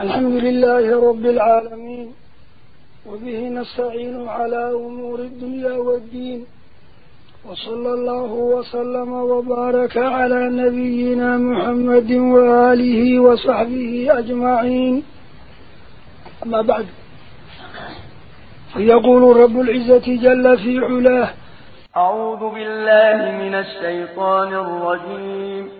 الحمد لله رب العالمين وبه نستعين على أمور الدنيا والدين وصلى الله وسلم وبارك على نبينا محمد وآله وصحبه أجمعين. أما بعد فيقول رب العزة جل في علاه أعوذ بالله من الشيطان الرجيم.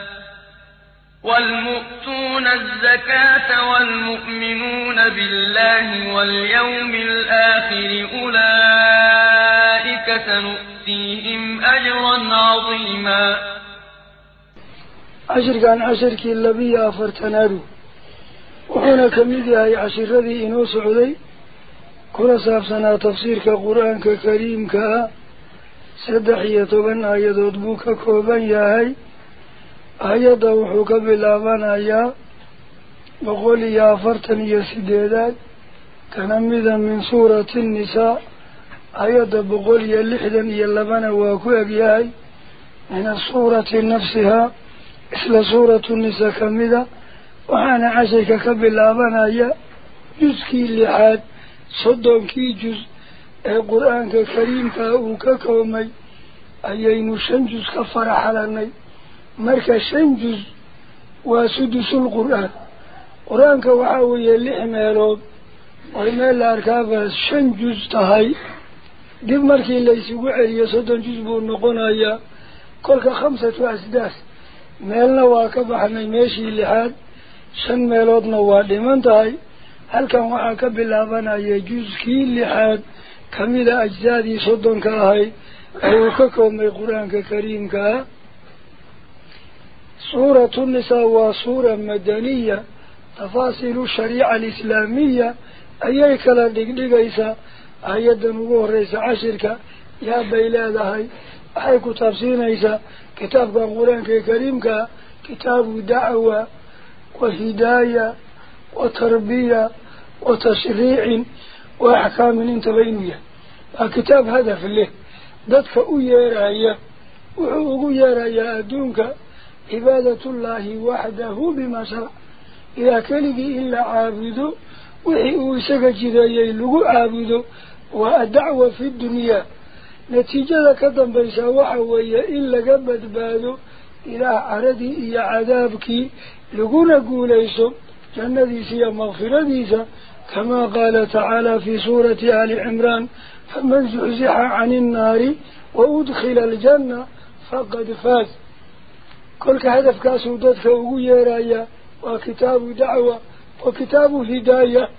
والمؤتون الزكاة والمؤمنون بالله واليوم الآخر أولئك سنؤتيهم أجرا عظيما. عشر كان عشر كي اللبي أفرتنادو وحونا كميدي عشر ذي إنو سعودي. كل سابسنا تفسير كقرآن ككريم كا. سدحية بن آيات بوك كوبان يا هاي. أيضا وحوك بالآبان آياء وقولي يا فرتني سيديدات تنمذا من سورة النساء أيضا بقول يا لحدا يا يلبان واكو أبياء من سورة نفسها إسلا سورة النساء كمذا وحان عشيك كبالآبان آياء يسكي اللحاد صدون كي جزء القرآن الكريم كأوكا كومي أيين شنجز كفرح لني مركا شنجز وسدس القرآن قرآن كواعوية لحمالو وإمال الأركابة شنجز تهي دي مركي اللي سيقعي يصدن جزبو النقونا كلك خمسة وعسداس مالنا واكب حمي ماشي لحاد شن مالوضنا وادي من تهي هل كان واكب اللابانا يجزكي لحاد كميدا أجزادي صدن كهي أيوككم القرآن الكريم كهي سورة النساء وسورة مدنية تفاصيل الشريعة الإسلامية. أي كلا دقيقة آيات نقول رئيس عشرك. يا بيلاد هاي أي كتاب سينيسا كتاب القرآن الكريم كتاب دعوة وهداية وتربية وتشريع وأحكام انتبينية الكتاب هذا في الليل. ذاتك أيارايا وحو أيارايا أدونك. عبادة الله وحده بما شرع. إذا كلقي إلا عابده وحي أسك جدايا لغو عابده والدعوة في الدنيا. نتيجة كدن بيسا وحوية إلا قبت باده إلى عردي إيا عذابك لغونا قوليسو جنة سيا مغفرة ديسا. كما قال تعالى في سورة آل عمران فمن زحزح عن النار وأدخل الجنة فقد فاز. كل هدف كان سودة كوجي رايا وكتاب دعوة وكتاب هداية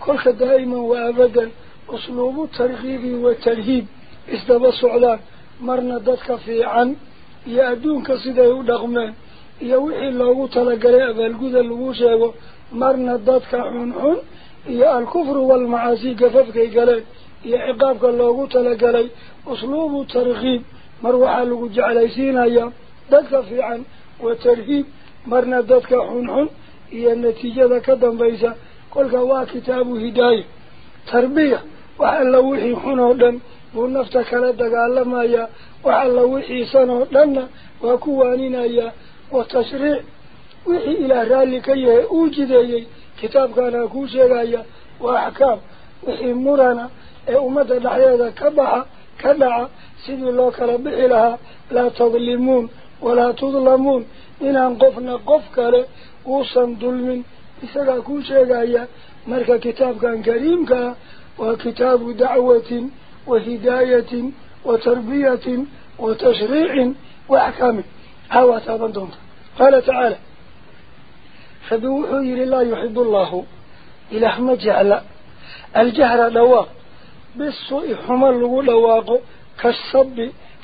كل دائما وأبدا أسلوب الترغيب والترهيب إذا على مرنا ذلك في عن يأدون كصدق دغمة يوحي الله تلاجأ بالجود الوجه ومرنا ذلك عن عن يا الكفر والمعاصي جفف كي جلي يا عقاب الله تلاجأ أسلوب الترغيب مروحة الوجه على سينايا دك في عن وترهيب مرنا دك حن حن هي النتيجة كذا بيسا. كل كوا كتاب هداية تربية. وعلى وحي حنودن ونفتح كلا دك على ما يا وعلى وحي صنودن وكوانين يا. وتشريع وحي إلى ذلك يا أوجدي كتاب كان كوشيا يا وأحكام وحي مرنا. إيه، أمد الحياة كبعة كبعة سيد الله كرب إلها لا تظلمون. ولا تظلمون. إن قفنا قفك له وصن ظلم إسكا كل شيء جاية مالك كتاب كان كريم وكتاب دعوة وهداية وتربية وتشريع وأحكام. هوا تابندون قال تعالى فبوحي لله يحب الله. إلى أحمد جعل. الجهر لواق. بالسوء حمل لواق. كالصب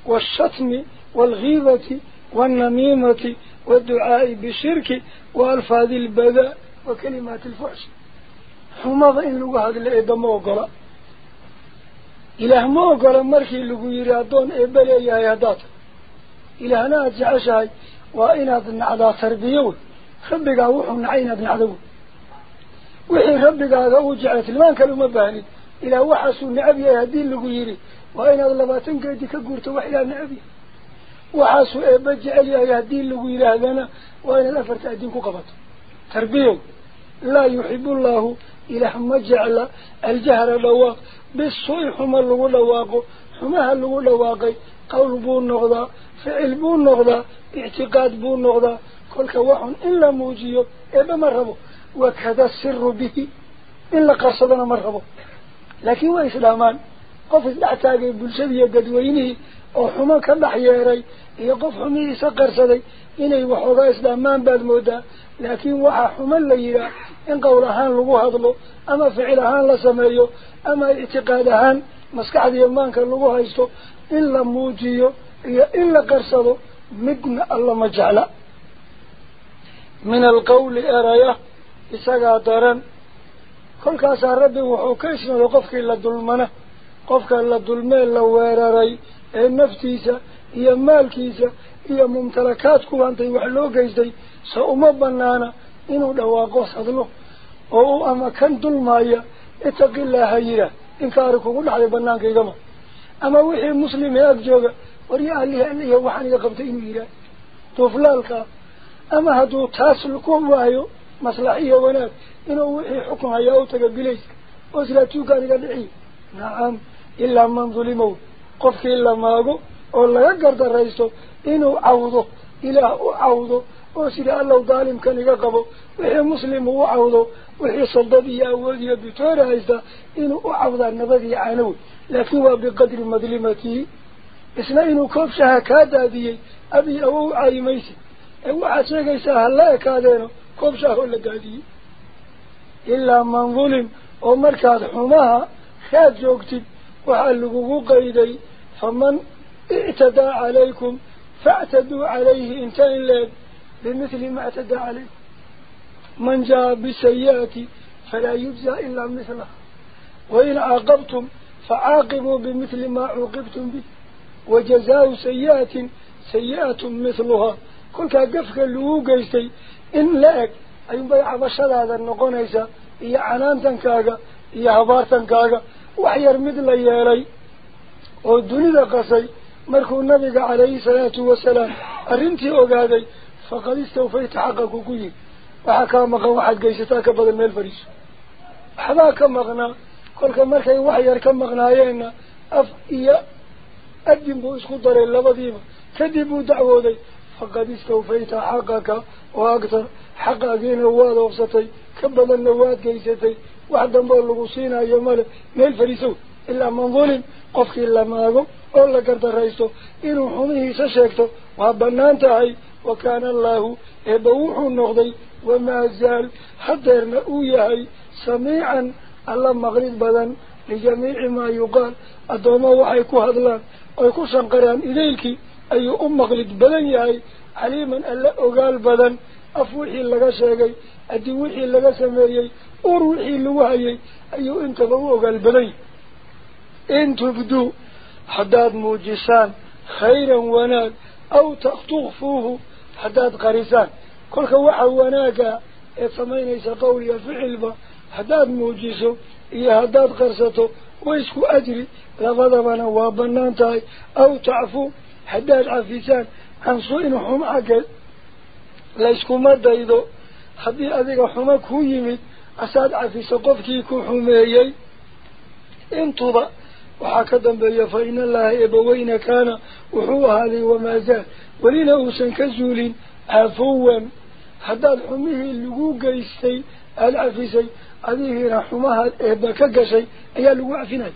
والشتم والغيظة والنميمة والدعاء بالشرك وألفاظ البذاء وكلمات الفحش. حمض إن لغو هذا الإيبا موقرا إله موقرا مركي لغو يرادون إيبالي يا يادات إلهنا أجعشاي وإن أذن على تربيون ربك أوحو نعين أذن عدو. وحي ربك هذا أوجعت المان كانوا مباني إلى وحسوا نعبي هدين لغو يري. وإن أظلماتن كيدك قرت وحيا نعبي. waxaasuu jecel yahay haddii lagu yidhaahdana waa inaad afarta addiin ku qabato tarbiyow لا يحب الله إله مجعل الجهر لواق بالسوء حما اللغو لواقو حماها اللغو لواقي قول بون نغضا فعل بون نغضا اعتقاد بون نغضا كل كواحن إلا موجيو إبا مرهبو وكذا السر به إلا قصدنا مرهبو لكن هو قف دعتاك قد ويني أو حما كدحييري يا يقف حمي سقرسدي إني رأس اسلامان بعد مودا. لكن وحا حما ليرا إن قولهان لوو هادلو أما فعلهان لا سميهو أما اعتقادهان مسخد يمانك لوو هيستو إلا موجيو يا إلا قرسدو مدنا الله ما من القول ارايا اسغا كل كاسر ربي وحو كيسن لوقف كي qofka la dulmee la weeraray ee naftiisa iyo maalkiisa iyo mumtalakaadku hantay wax loo geystay se uma banaana inuu dhawaaqo hadlo oo u ama kan dulmaaya itaqilaaha yidhaah inkaari kugu dhacday banaankaygama ama wixii muslim ee ag jooga warya alihi alihi waxaan iga qabtay inuu yidhaah duuflaalkaa ama hadduu taas ku waayo maslax iyo wanaag inuu wixii xukun hayaa u taga bilayska oo islaatuukaan iga dhiciyo nacam ilaah u cawdo oo sida allow daalimkan iga qabo wixii muslim uu u cawdo wixii soldad iyo awood iyo bitoora haysta inuu u cawdaa nabadii caanowe laakiin waa biqadri madlimatihi isna inuu koob shaha kaa daadiyey abi awow caayi maysid ee waxaad sheegaysaa ha la ekaadeeno koob shaahoo la daadiyey ilaa man dulim oo markaad xumaha kaad joogtid وحلقوا قيدي فمن اعتدى عليكم فاعتدوا عليه انتين لاب بمثل ما اعتدى عليكم. من جاء بسيئات فلا يجزى إلا مثله وإن عاقبتم فعاقبوا بمثل ما عوقبتم به. وجزاء سيئة سيئة مثلها. كل كافك اللوغيسي إن لأك أي بيع بشر هذا النقونيسا إيا عنان كاكا إيا عبارتا كاكا nabiga calayhi salaatu wasalaam arrintii ogaaday faqad istawfayta xaqaku ku yihi waxaa kaa maqan waxaad geysataa ka badan meel fadhiiso waxbaa ka maqnaa kolka markay wax yar ka maqnaayeenna af iyo adin buu isku daray labadiiba kadib buu dacwooday faqad istawfayta xaqaka oo agtar xaqaagiina waad oofsatay ka badanna waad geysatay واحد دمبول لغوصينا يومالي ميل فريسو إلا من ظلم قفكي إلا ما أقوم أولا كرت الرئيسو إنو حميه سشكتو وابنان تعي. وكان الله إبوح النغضي وما زال حدر نؤيهي سميعا الله مغرد بدا لجميع ما يقال. أدوما وحيكو هدلا ويكو شنقران إليك. أي أم مغرد بدن يهي عليما ألا أقال بدا أفوحي لغا شاقي. أدوحي لغا سميعي وروحي لوحيي أيو انت بوغ البلي ان تبدو حداد موجسان خيرا وناد أو تخطوفوه حداد قريسان كل كواحا وناكا اتصمين ايسا قولي الفعل با حداد موجسو اي حداد قرسطو ويسكو أجري لفظة بنا وابنانتاي أو تعفو حداد عفيسان انصوين حمعك يسكو مرد ايضو حدي اذيك حمك هو يميت أساد عفي سقفتي كحميي انتبا وحكدا بي فإن الله إبوين كان وحوها لي وما زال. ولينا ولله سنكزول عفوا حتى الحميه اللقوق يستي العفيسي. أذيه رحمها إبكك شيء أي اللقوق فيني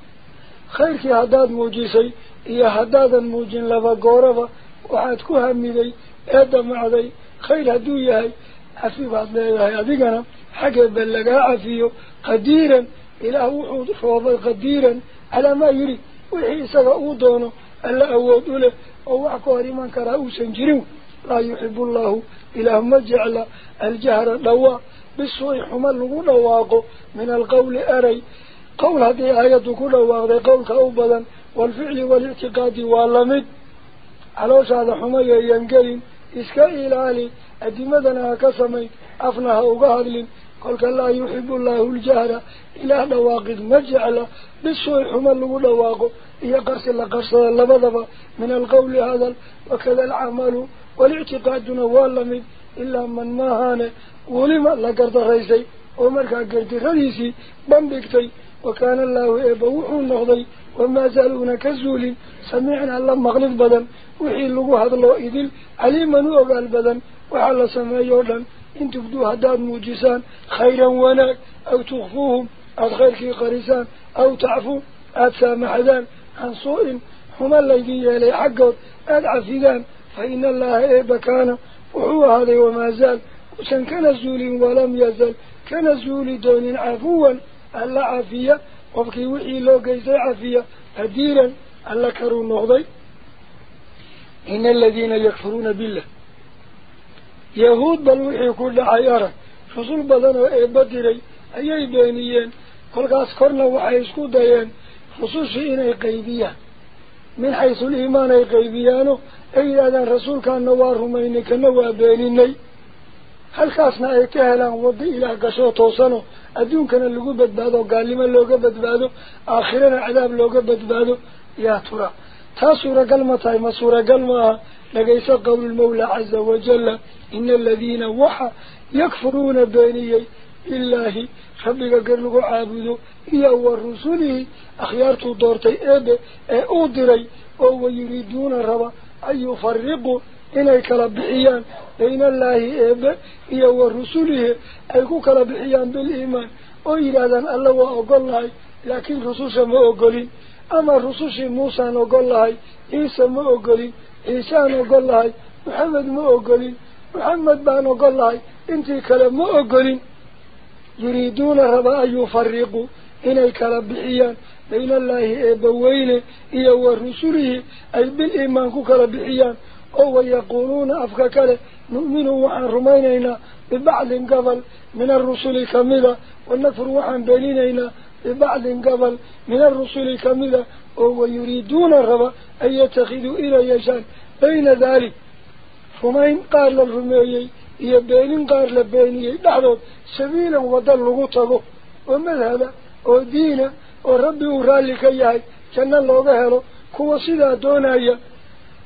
خيرك هداد موجيسي إيا هدادا موجين لفا قوربا وحاتكوها ميدي إدم عدي خير هدويا هاي عفي بعض ليلة هاي أذيقنا حكب اللقاء فيه قديرا. إلى وحود خواب قديرا. على ما يري وحيسا أودانه ألا أود له أو أكواري من كراوسا جريو لا يحب الله إلى ما جعل الجهر لوا. بالصويح ملغون واقو من القول أري. قول هذه آية كنا واقو قولك أبدا والفعل والاعتقاد واللمد. على شهد حمي ينقل إسكائي الآلي أدمدنا كسمي. أفنها أغادل قولك الله يحب الله الجهر إلى نواقض. مجعل بسوء حمل ونواقض هي قرص لقرص لبضب من القول هذا وكذا العمل والاعتقاد نوالمد إلا من ماهان ولم لقرد رئيسي ومركا قرد رئيسي بمبكتي. وكان الله يبوح النغضي وما زالون كزول. سمعنا الله مغلف بدن. وحي اللغو هذا الله إذن. علي منو أبال بدن. وعلى سماء يولا. إن تبدو هداد موجسان خيرا وناك أو تخفوهم أدخيرك قريسان أو تعفو أتسامحدان عن سوء هما الذين يلي حقود أدعفدان فإن الله إيبا كان وهو هذا وما زال. وسن كنزول ولم يزل كنزول دون عفوا ألا عافية. وفكي وحي لو قيس عافية أديرا ألا كروا النغضي يهود بالوحي كل عيارة. رسول بدن وإبدري أي بينيين. كل قاس كرنا وحيسكو ديان خصوصي إني قيدية من حيث الإيمان أي قيديانه أي هذا رسول كان نوار هميني كنوا بينيني. هل كاسنا أي كهلا ودي إلى قشو توصنو. أدون كان اللقو بدبادو. قال لما اللوغو بدبادو. آخرنا عذاب اللوغو بدبادو. يا ترى. تا سورة قلمة ما سورة قلمة. لقيس قول المولى عز وجل إن الذين وحى يكفرون بيني الله. ربك قرلقوا عابدوا إيا ورسوله أخيارتو دورتي إيبه أودري أو يريدون الربا أن يفرقوا إني كالبحيان بين الله إيبه إيا ورسوله أيكو كالبحيان بالإيمان. أو إرادان الله وأقول الله لكن رسوشه ما أقولين. أما رسوش موسى أقول الله محمد ما أقولين محمد بان أقول الله إنتي كلام ما أقولين يريدون ربا يفرقوا. إني كالبحيان بين الله إبوين إيا ورسوله. أي بالإيمان كالبحيان أو يقولون أفكاك نؤمن وحن رمينينا ببعض قبل من الرسل كاملة ونكفر وحن بينينا لبعض قبل من الرسول كاملة وهو يريدون الربا أن يتخذوا إلى يشان بين ذلك فمين قال للرمائي هي بين قال لبيني بعضهم سبيلا وضل غطبه ومذهب ودين. وربي ورالك إياه كان الله ظهره كوا صدا دونايا.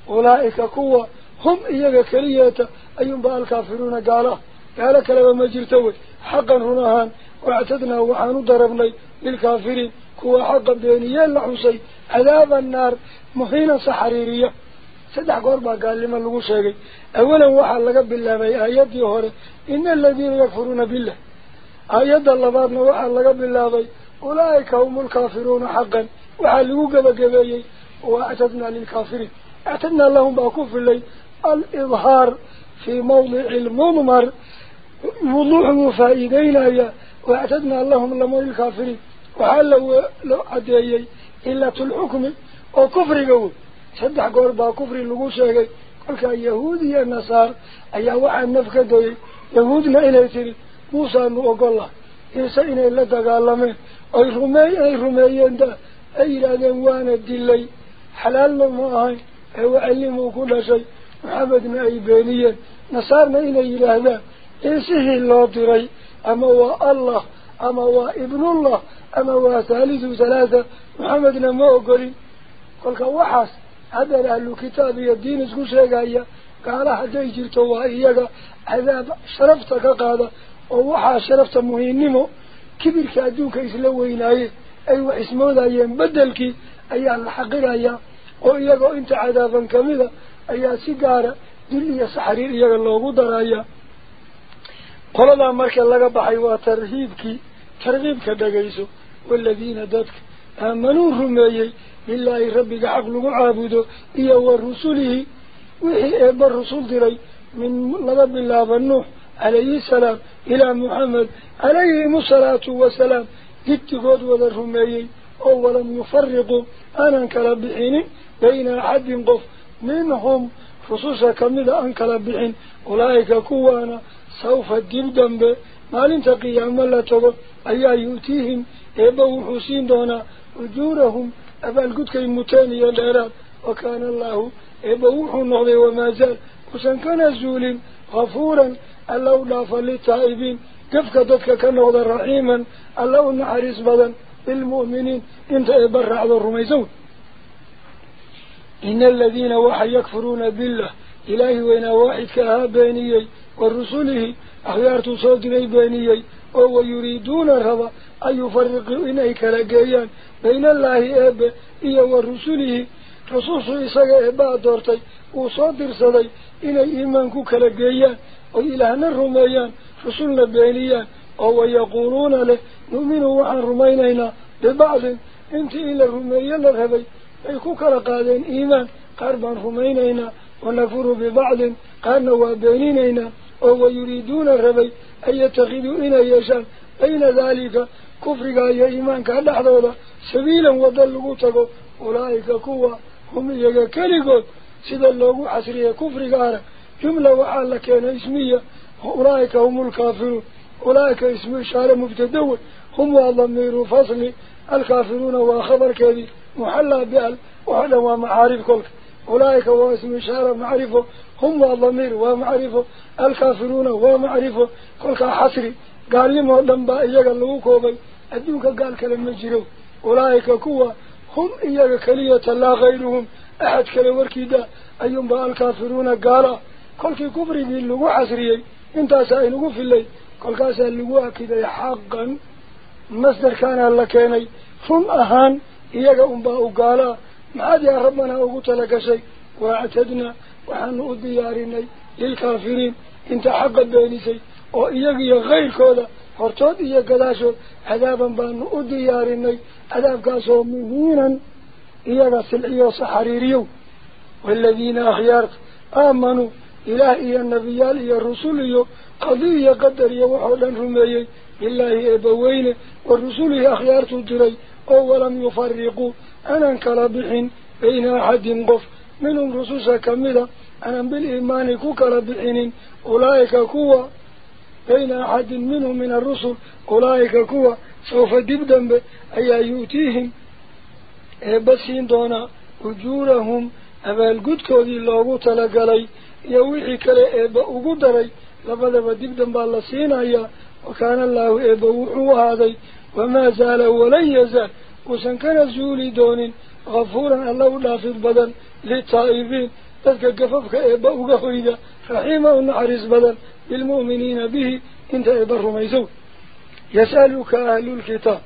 أولئك كوا هم إياك كريات أيهم بقى الكافرون قاله قالك لما جرتوه حقا هنا هان. وأعتدنا وحان ضربنا للكافرين. كوا حقا بيني لحسي عذاب النار مهينا سحريرية. صدح قربا قال لما لقو شاقي. أولا وحان لقى بالله بي آيات يهور. إن الذين يكفرون بالله. آيات الله بابنا وحان لقى بالله بي. أولئك هم الكافرون حقا. وحان لقو قبا قبايي وأعتدنا للكافرين. أعتدنا لهم بأكوف اللي الإظهار في موضع الممر وضوح مفائدين أيها faa'iideynaya waactadnaa lahum lama lilkaafiriin waxaa la caddeeyey cilat lxukmi oo kufriga wey saddex goor baa kufri lagu sheegay kolkaa yahuud iyo nasaar ayaa waxaa naf ka doyay yahuudna inay tiri muusaanu ogolah ciise inay la dagaalameen oy rumeey ay rumeeyeen da ay yidhaahdeen waana dilay xalaalna ma ahayn ee wacelimuu ku dhashay maxamedna ay beeniyeen nasaarna inay yidhaahdaan ciisihii loo diray ama waa allah ama waa ibnullah ama waa thaalithu thalaatha maxamedna ma ogolin kolka waxaas haddana ahlu kitaab iyo diin isku sheegaya gaala hadday jirto waa iyaga cadaab sharafta ka qaada oo waxaa sharafta muhiimnimo kibirka adduunka isla weynaaye ay wax ismoodayeen beddelkii ayaa la xaqirayaa oo iyagoo inta cadaaban kamida ayaa si gaara dil iyo saxriir iyaga loogu darayaa marka laga baxay waa tarhiibkii tarkiibka dhagayso waaladiina dadka aamanuu rumeeyey بالله ربك عقل عابده إيا ورسله وحي إبا الرسول دلي من لغب الله والنوح عليه السلام إلى محمد عليه الصلاة والسلام قد قد وذرهمي أولا يفرقوا أنا كربحين بين أحد قف منهم خصوصا كمذا أنك ربحين أولئك كوانا قيام الله تبا أيها يؤتيهم؟ إبا وحسين دونا. أجورهم. أبال قد كي متانيا الأراب وكان الله إبوح النغضي وما زال. وسن كان زول غفورا. الله لاف للتائبين. كفك ددك كنغض رحيما. الله نحرس بدا للمؤمنين. إنت إبرع ذو الرميزون. إن الذين وحي يكفرون بالله. إلهي وإن واحد كها بينيي ورسوله أخيارت صدري بينيي oo wayuriiduuna raba an ورسله أخيار تصد ميبانيي وهو يريدون الرضا أن يفرق إنيك لقيان. بين الله أبا إيا ورسله. رسول إساق أبا دورتي وصد رسلي إني إيمانكو كلقيان وإلهنا الرميان. رسول نبانيان وهو يقولون له نؤمن وعن رمينينا ببعض. انت إلى الرميان الهبي. أيكو كلقادين إيمان. قربا رمينينا. ونفروا ببعض. قرنوا بينينينا. أو يريدون الربي أن يتخذوا يتخذون يشان أين ذلك؟ كفر أي إيمان كهذا حضورا سبيلا وضل قوتك أولئك كوا هم كالي قوت سيد اللوغو حسرية كفر أرى. جملة وحالة كان اسمية. أولئك هم الكافرون. أولئك اسم الشعر مبتدو هم والضمير فصل. الكافرون وخبر كذي. محلى بأل. وحلى ومعارف كلك. أولئك هو اسم إشارة معرفه. هم والضمير ومعرفة. الكافرون هو معرفه كلها حسري قال لهم دنبا إياك اللغو كوبي. أدوك قال كلمة جيرو أولئك كوا. هم إياك كلية لا غيرهم. أحد كلاوركي دا أيهم با الكافرون قال. كل كبري دي اللغو حسري. انت سألغو في الليل. كل سألغوها كده حقا. مصدر كان اللكيني هم أهان. إياك أمباء قالا ما هذا ربنا وقلت لك شيء وأعتدنا وحن أدياريني للكافرين. إنت حق بيني شيء. وإياك يا غير كذا فارتوت إياك كذاشو عذابا بأن أدياريني. عذاب قاسو مهينا. إياك سلعي وصحريريو والذين أخيارت آمنوا. إلهي النبي إلهي الرسول قضي قدر يوحولا رميي إلهي أبوين. والرسول أخيارت جري. أولا يفرقوا. أنا كربحين بين أحد قف. من الرسوس كاملة. أنا بالإيمان كربحين أولئك كوا. بين أحد منهم من الرسل أولئك كوا. سوف دبدن بأي يؤتيهم. إيه بسين دونا أجورهم. أبا القدكو ذي اللوغو تلقلي يوحي كلي إيه أبا أقدري لقد دبدن بالله سينايا. وكان الله إيه أبا وحوه هذا وما زال ولن يزال. وسنكن زولي دون غفورا الله لافض بدل للطائبين تلك قففك إبا أغفيدا رحيمه النعرز بدل للمؤمنين به. إنت إبا الرميزو يسألك أهل الكتاب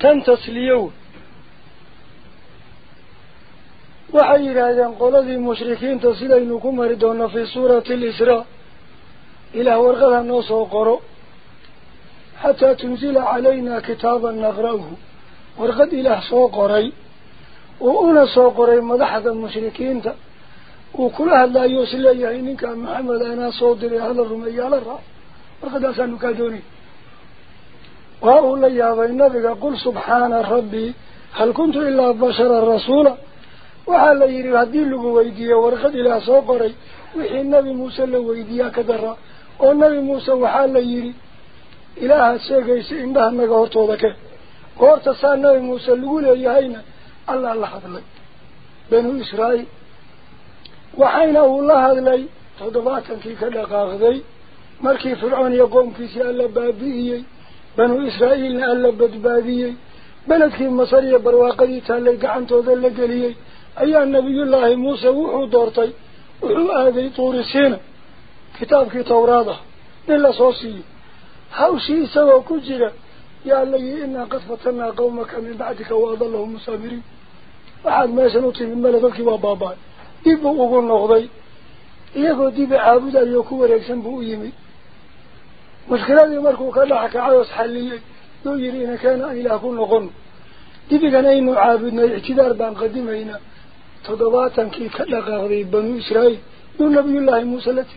تنتس ليون وحير هذا قول ذي المشركين تصلينكم هردون في سورة الإسراء. إلى ورغة النصر قرؤ حتى تنزل علينا كتابا نغره ورقد إله صوقري وأنا صوقري مضحك المشركين. وكل هذا يوصل لي إنك محمد أنا صودر على الرمي على الرأس ورقد أسانك دوني وأقول لي يا نبي قل سبحان ربي. هل كنت إلا بشر الرسول؟ وحال لي رهدين لقويدية ورقد إله صوقري وحي النبي موسى لقويدية كدر والنبي موسى وحال لي رهدين إله سيغيس إنبه مغورتو ذكه قورت سانوي موسى اللغولي يهينا الله الله حضلي بنو إسرائيل. وحينه الله حضلي تضباطا كي كدقا غذي مركي فرعون يقوم في سيالة بابيهي بنو إسرائيل نألة بدبابيهي بلدك المصرية برواقية تالي قعنتو ذا لقليهي أيها النبي الله موسى وحو دورتي. وحو آذي طور كتاب كتابك توراضه للا صوصيه حوشي سوا كجرة يا اللي إنا قد فتنا قومك من بعدك وأضلهم مسامرين وحد ما شنوطي من ملدك وبابا إبو أقول نغضي إيهو ديب عابد اليوكو وريكسن بو إيمي مشكلة دي مركو كان لحك عاوس حالي دو يرينا كان إله كل غن. ديب كان إنو عابدنا اعتدار بان قديمينا تضباطا كي كلا غريب بنو إسرائيل. دو نبي الله موسى التي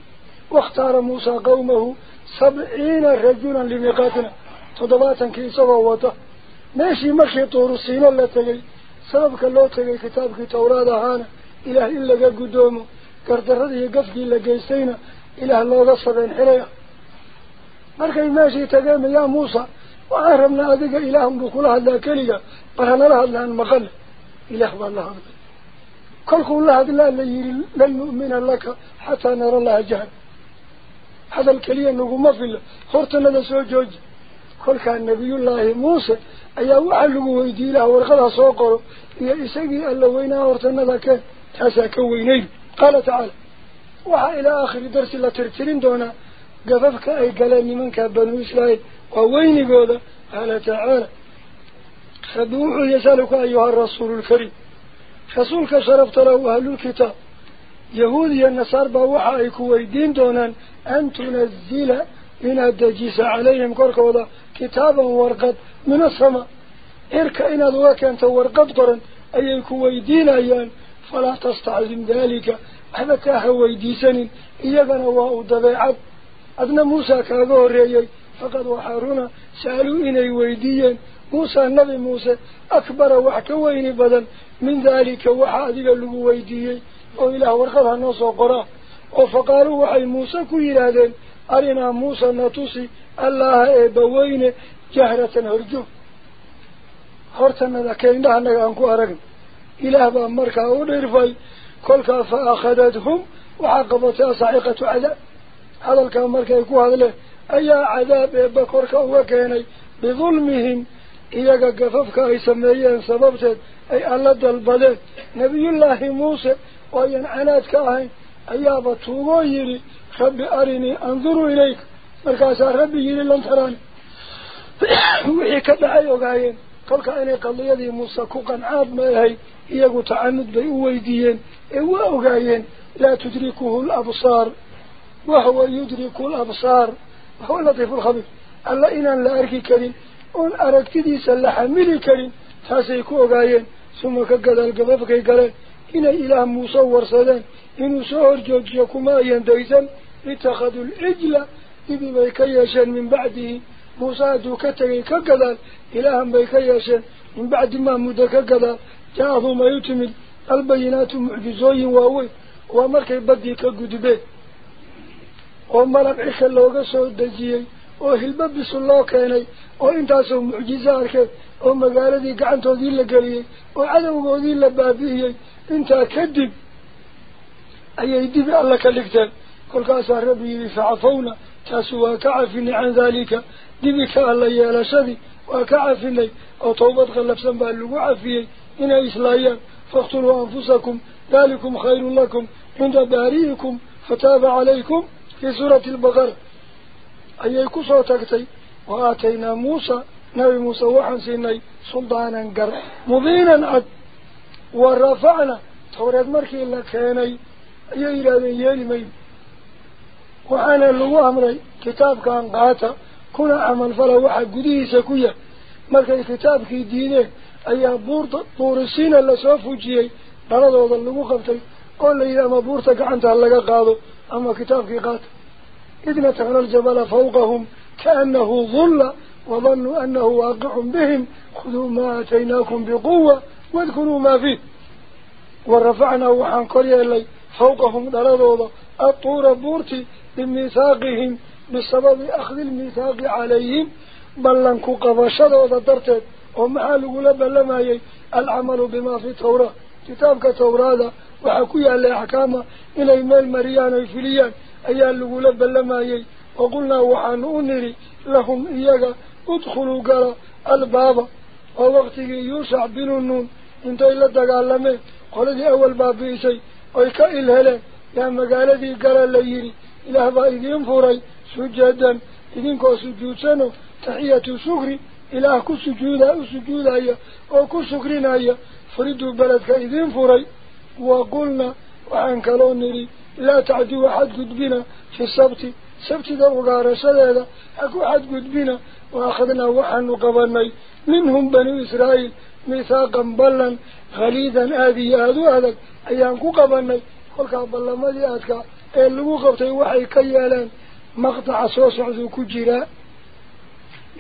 واختار موسى قومه سبعين رجلا لميقاتنا. تضباطا كي سوا وطا. ماشي مكي طور السين الله تلي سببك الله تلي كتابك تورادا هانا. إله إلا قدومه. كاردرده قفك إلا قيسينا إله الله غصب إن حليا مركي ماشي تقام يا موسى. وعرمنا أذيك إلههم بكلها ذاكريا برهنا لها لأن مغل إله والله كل قول الله ذلك لن يؤمن لك حتى نرى الله جهد هذا الكلية نقوم في الله خرطنا نسو جوج. كل كان نبي الله موسى أي أيها وعلمه يدي له ورغلها صوقره إيا إساقي ألا وينا ورطنا لك تاسا كوينين. قال تعالى وحا إلى آخر درس الله ترترين دونا قففك أي قلاني منك بنو إسرائيل وويني قوضا قال تعالى خدوح يسألك أيها الرسول الكريم. رسولك شرفت له أهل الكتاب. يهودي النصار بوحا أي كويدين دونا أن تنزل إن الدجيس عليهم كوركوضة كتابا ورقد من السماء. إركا إن أدواك أنت ورقد قرن أي كويدين أيان فلا تستعلم ذلك. هذا كهويدي سنين إيقنا واو دبيعات أدنى موسى كاغو الرئيي فقد وحارونا سألوا إني ويديا موسى النبي موسى اللغو ويديي وإله ورقضها نصو قراه وفقالوا وحي موسى كيرادين أرنا موسى نتوسي الله إبوين جهرة هرجو هرتنا ذكين لها أنكو أرقم إله بأمرك أول إرفاي كل فأخذتهم وعقبتها صعيقة عذاب هذا الكامرك يكون هذا له أي عذاب بكرك وكيني بظلمهم إياك قففك أي سميين سببتك أي ألد البلد نبي الله موسى وين عناتك أهين أي بطوغو يري ربي أرني أنظر إليك مركاسا ربي يري لن تراني. وحي كدعي وقاين قلك أني قضية موسى كوكا عاد ما يهي. إياك تعمد بي ويديين إيوا وقاين لا تدركه الأبصار. وهو يدرك الأبصار. وهو اللطيف الخبير. ألا إنا لا أركي كريم. أن أركتدي سلح ملي كريم. تاسيكو أغايين ثم إن إله مصور سدان إنه سهر جوجيكما ينديسا اتخذوا العجلة إذي بيكيشان من بعده. موسى دوكتغي كقدال إلها بيكيشان من بعد ما مدى كقدال جاءه ما يتمد البينات معجزوين واوي ومركي بدي soo dejiyey oo hilba bisu loo keenay oo intaasoo mucjizo arkeed oo magaaladii gacantoodii la geliyey oo cadowgoodii la baabi'iyey انت اكدب أي يدب اللك لكتان كل قاسا ربي فعفونا. تاسوا كعفني عن ذلك. دبك اللي يا لشدي وكعفني. أو طوبت غلب سنبه اللي وعفيه أنا اسلايا فاقتلوا أنفسكم. ذلكم خير لكم. عند باريكم فتاب عليكم. في سورة البغر أي يكو صوتكتي وآتينا موسى. نبي موسى وحن سيني. سلطانا قرح مبينا عد. ورفعنا. تورد مركي إلا كيني. أي إرادين يلي مين وحانا اللغو أمري كتاب كان قاتا. كنا عمل فلا واحد قديه سكوية. مركي كتاب كي دينه. أي بور السين اللي سوفو جيي بلدو اللغو قبتي قول لي ما بورتك عنك لقا قادو أما كتاب في قات إذ نتغنى الجبل فوقهم كأنه ظل. وظنوا أنه واقع بهم. خذوا ما أتيناكم بقوة. واذكروا ما فيه. ورفعنا وحان قرية إلي فوقهم دردوضة الطور بورتي بميثاقهم بسبب أخذ الميثاق عليهم. بل لنكو قبشة درتت ومحالوا لبلما العمل بما في التوراة. كتابك توراة وحكوية لأحكامة إلى ميل مريان الفليان أيها اللقولة بلمايي وقلنا وحان أنري لهم إياك. ادخلوا قرى الباب. ووقته يوسع بن النون. انت إلا دقالمي قلدي أول باب إيسي ويكا إلهلا يا مقالدي قرى الليري إله بايدين فري سجدا إذنكو سجود سنو تحية سكري إله كو سجودا وسجودا هيا وكو سكرنا هيا فردوا بلدك إذن فري وقلنا وعن كالونري لا تعدوا حد قدبنا في السبت سبت ذا وقارسة هذا أكو حد قدبنا وأخذنا وحن قبلنا منهم بني إسرائيل ميثاقا بلا غليظا آذي آذو هذا أيام كو قبلنا قلقا بلا مدي آدكا اللي قبطي وحي كيالان مقطع صوص عذو كجراء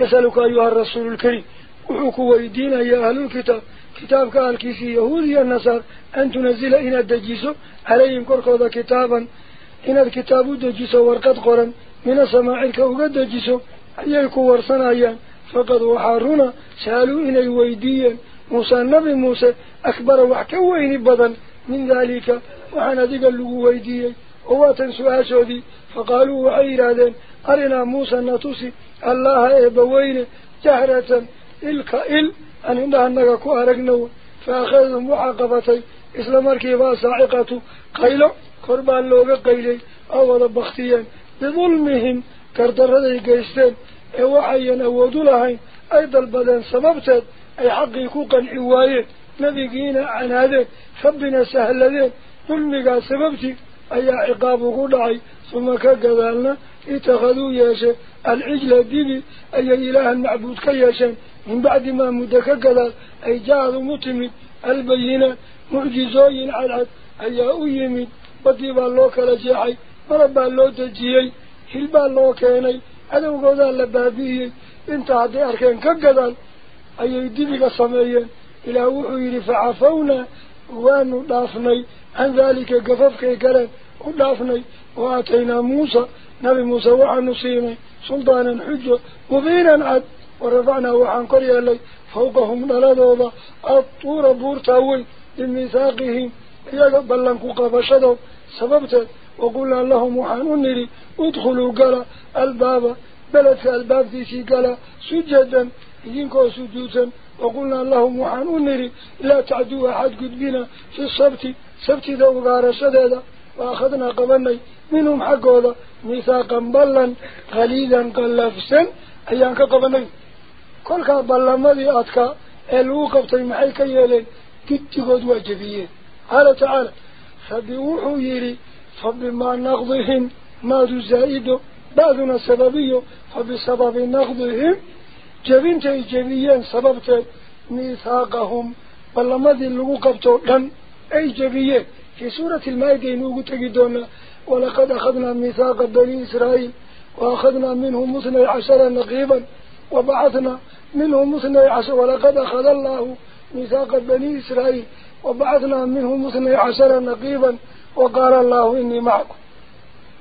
يسألك أيها الرسول الكريم وحكوا ويدين يا أهل الكتاب كتاب قال كيسي يهودي النصار أن تنزل إن الدجيسو عليهم كركوضا كتابا إن الكتاب الدجيسو ورقد قرن من السماع الكوغد دجيسو أيكو ورسنا أيان فقد وحارونا سألوا إن يويديا موسى النبي موسى أكبر وحكوين بدن من ذلك؟ وحنا ذيك اللغو ويديا وواتن سؤاشودي فقالوا وحيرادا أرنا موسى نتوسي. الله إبوين جهرة إلك إل أن إنها أنك كو أرقنو فأخذهم وعقبتي. إسلام الكيبا ساعقة. قيلو قربان لوغا قيلي. أولا بختيا bidulmihim gardarraday geysteen ee waxayan awood u lahayn ay أي حقي كوكا الحواية نبي قينا عن هذا خبنا سهل ذي ظلمك سببتي أي عقاب قدعي ثم كذلنا اتخذوا ياشا العجلة الديني. أي إله المعبود كياشا من بعد ما مدك كذل أي جاهد مطمئ البينة معجزوين على أي أويمين بطيب الله كالجيحي ورب الله تجيحي حلب الله كيني. أدو قدال لبابيه. انت عدي أركان كذل أي دبك صميا إلى وحير فعفونا وانو دافني عن ذلك قففك قلب ودافني وآتينا موسى نبي موسى وعن نصيني سلطانا حجة مبينا عد ورفعنا وعن قرية لي فوقهم نلذوضة الطور بورتاوي لميثاقهم يقبل لنكو قفشدو سببت وقلنا لهم وحن نري ادخلوا قلب الباب بلد الباب ديسي قلب سجدا إذنكو سجوسا وقلنا اللهم وحانون نري لا تعدوها حد بنا في السبت. سبت ذو غار سدادا وأخذنا قبلني. منهم حق هذا نثاقا بلا غليلا قلافسا أيانك قبلني كلها بلا ماذي أتكا الوقف تيمحي قد تتقود وجبيين قال تعالى فبوحو يري فبما نقضهم ما تزايدوا بعضنا السببية فبسبب نقضهم جبين تي جبيان سببت نيثاقهم بلماذي اللغو قبطو لن أي جبيان في سورة المائدة نوغو تجدون ولقد أخذنا ميثاق بني إسرائيل وأخذنا منهم مثنى عشر نقيبا وبعثنا منهم مثنى عشر ولقد أخذ الله ميثاق بني إسرائيل وبعثنا منهم مثنى عشر نقيبا وقال الله إني معكم.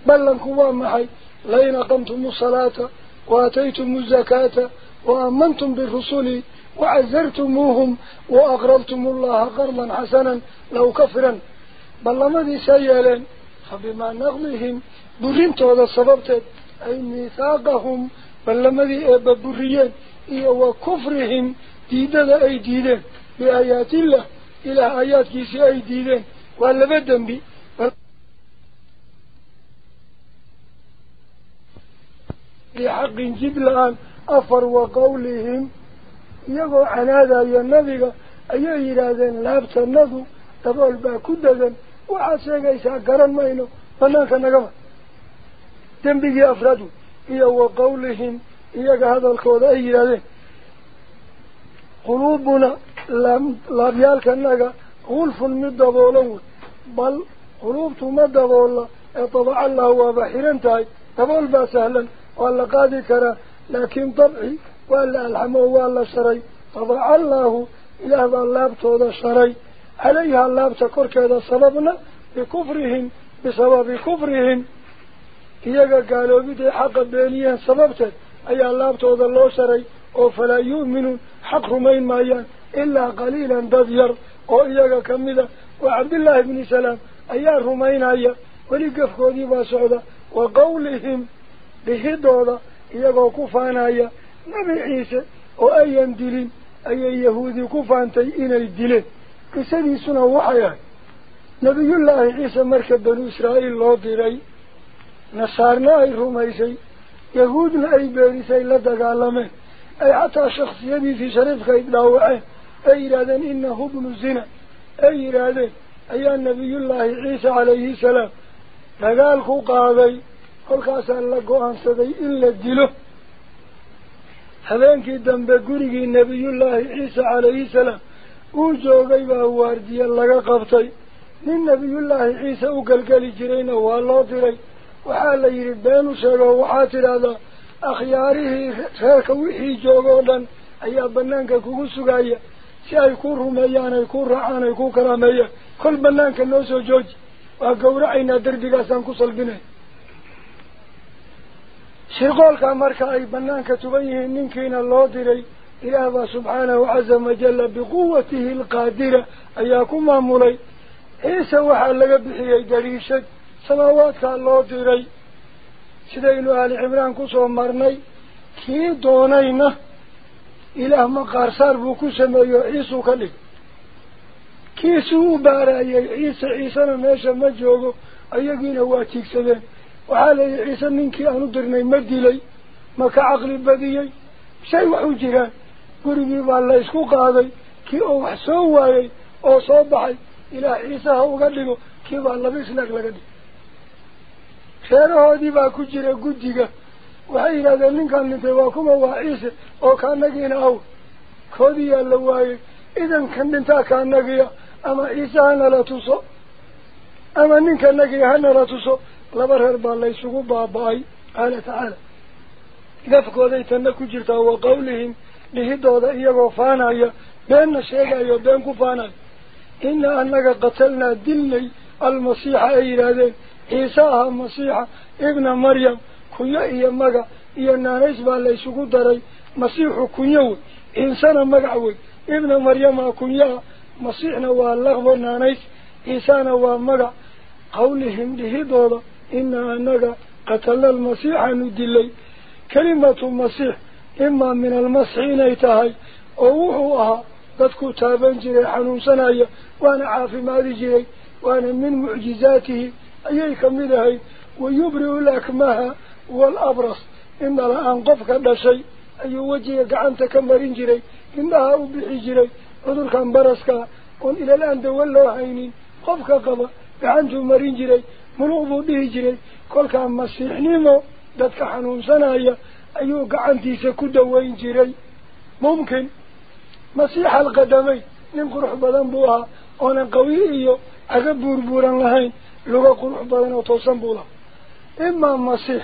بل لنكوا محي لين قمتم الصلاة وآتيتم الزكاة وآمنتم بالرسل وعزرتموهم وأقرضتم الله قرضا حسنا لو كفرا. بلما ذي سيالين فبما نغضهم برنت هذا السببت أي ميثاقهم بلما ذي أببريين إيه وكفرهم ديدا أي ديدين بآيات الله إلى آيات كيسي أي ديدين ولا بدن بي بحق جبلان أفر وقولهم يقول عنادا يا النبي أيه يرادين لابتا النبو تبول باكوددا وعاسيقا قرن ماينو بناك نقما تنبيجي أفرادو إيه وقولهم إيه هذا الكود أي يرادين. قلوبنا wey bal quluubtu ma daboolla ee dabaca allahu waaba xiran tahay dabool baa sahlan waa la qaadi karaa لكن طبعي ولا ألحمه ولا شري. فضع الله إلى هذا اللابتو هذا شري. عليها اللابتو كورك هذا سببنا بكفرهم بسبب كفرهم. إذا قالوا بدي حق بينيا صلبت أي اللابتو هذا الله شري أو فلا يؤمن حق رمين مايا إلا قليلا تذير. أو إذا كمل وعبد الله بن سلام. أي رمين أي ولقف قديبا سعودا وقولهم بهدو إذا كفانا يا نبي عيسى أو أي دليل أي يهودي كفان تيئنا الدليل كسدي سنة وحياة نبي الله عيسى مركب بن إسرائيل الله ديري نصارنا أي روميسي يهود أي بارسي لدى قالمه أي عطى شخص يبي في شريف غيب دعوه أي رادا إنه ابن الزنا أي رادا أي النبي الله عيسى عليه السلام فقال خوق هذا kolkaasaa la go-aansaday in la dilo habeenkii dambe gurigii nebiyullaahi ciise calayhi salaam uu joogay baa waardiye laga qabtay nin nebiyullaahi ciise u galgeli jirayna waa loo diray waxaa la yidhi been u sheego waxaa tidhaahdaa akhyaarihii reerka wixii jooga oo dhan ayaa banaanka kugu sugaya si ay ku rumeeyaan ay ku raacaan ay ku karaameeyaan kol banaanka noo soo jooji waa gawracaynaa derbigaasaan ku salbinay shirqoolkaa marka ay banaanka tuban yihiin ninkiina loo diray ilaah baa subxaanahu caza wajalla biquwatihi alqaadira ayaa ku maamulay. Ciise waxaa laga bixiyey dariishad samaawaadkaa loo diray. Sidaynu aali cimraan ku soo marnay kii doonayna ilaah maqaarsaar buu ku sameeyo ciisuu ka dhig. Kiisuu u baaraayey ciise ciisena meesha ma joogo ayagiina waa tiigsadeen وحالي عيسى منك أن أدرني مردلي ما كعقل بديي شيء وحو جيران قرقي بالله يسكو قاضي كي أو حسوواي أو صوبحي إلى عيسى هو قدقو كي بالله بيسنك لقدي خيره بaa ku jira guddiga waxay yidhahdeen ninkan dhintay waa kuma waa ciise oo kaanagiina aw koodiyaa la waayey idankan dhintaa kaanagiya ama ciise hanala tuso ama ninkanagii hanala tuso tacaala gafkooday tanna ku jirtaa wa qawlihim dhihidooda iyagoo faanaya beenna sheegayo been ku faanayo ina annaga qatalnaa dilnay almasiixa ay yidhaahdeen ciise ahaa masiixa ibna maryam kunyo iyo magac iyo naanays baa la isugu daray masiixu kunyo wey ciisena magac wey ibna maryama kunyaa masiixna waa laqbo naanays ciisana waa magac qawlihim dhihidooda إن أنك قتل المسيح ندلي. كلمة المسيح إما من المسحين إتهي أوهوها قد تابا جري حنون سنايا وأنا عافي ما رجلي وأنا من معجزاته أيك منهي ويبرئ لك ماها والأبرص. إن لا أنقفك لا شيء أي وجهك عنك كمرين جري إنها أبحي جري عذرك أنبرسك وإلى الآن دول هيني قفك قضى عنك مرين جري منوضو ديجري كل كان مسيح نيمو دادك حنون سنايا أيو قعان ديسا كدوين جري. ممكن. مسيح القدمي نمكو روح بدن بوها أونا قوي إيو اغبور بوران لهين لغا قروح بدن أو بولا. إما مسيح